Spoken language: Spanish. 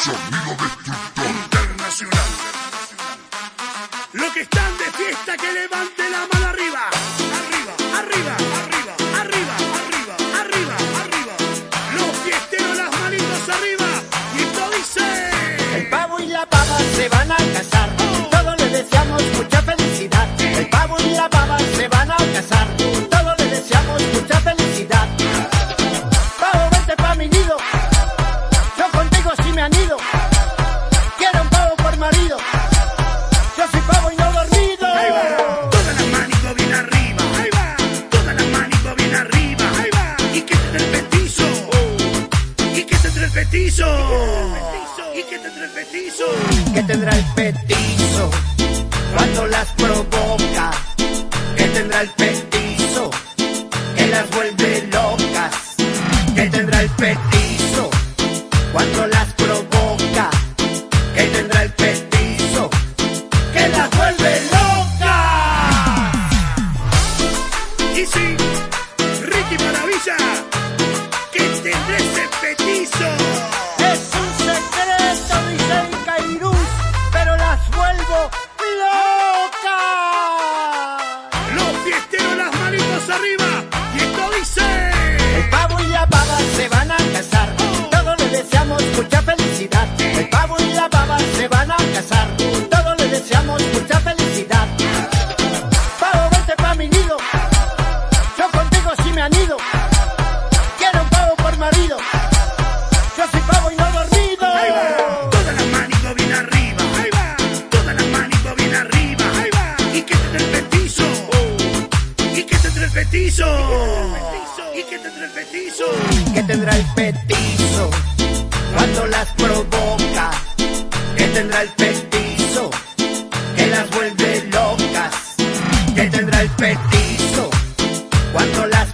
Sonido destructor internacional. Los que están de fiesta que levanten la mano arriba. Arriba, arriba, arriba, arriba, arriba, arriba, arriba. Los fiesteros las manitos arriba. Y esto dice. El pavo y la pava se van a casar. Petizo. Y que te entre el petizo. que tendrá el petizo cuando las provoca, que tendrá el petizo que las vuelve locas, que tendrá el petizo cuando las provoca, que tendrá el petizo que las vuelve locas. Y sí, Ricky Maravilla. Que tendré ese petizo. Las petizo. Y que te entre el petizo. que tendrá el petizo cuando las provoca, que tendrá el petizo que las vuelve locas, que tendrá el petizo cuando las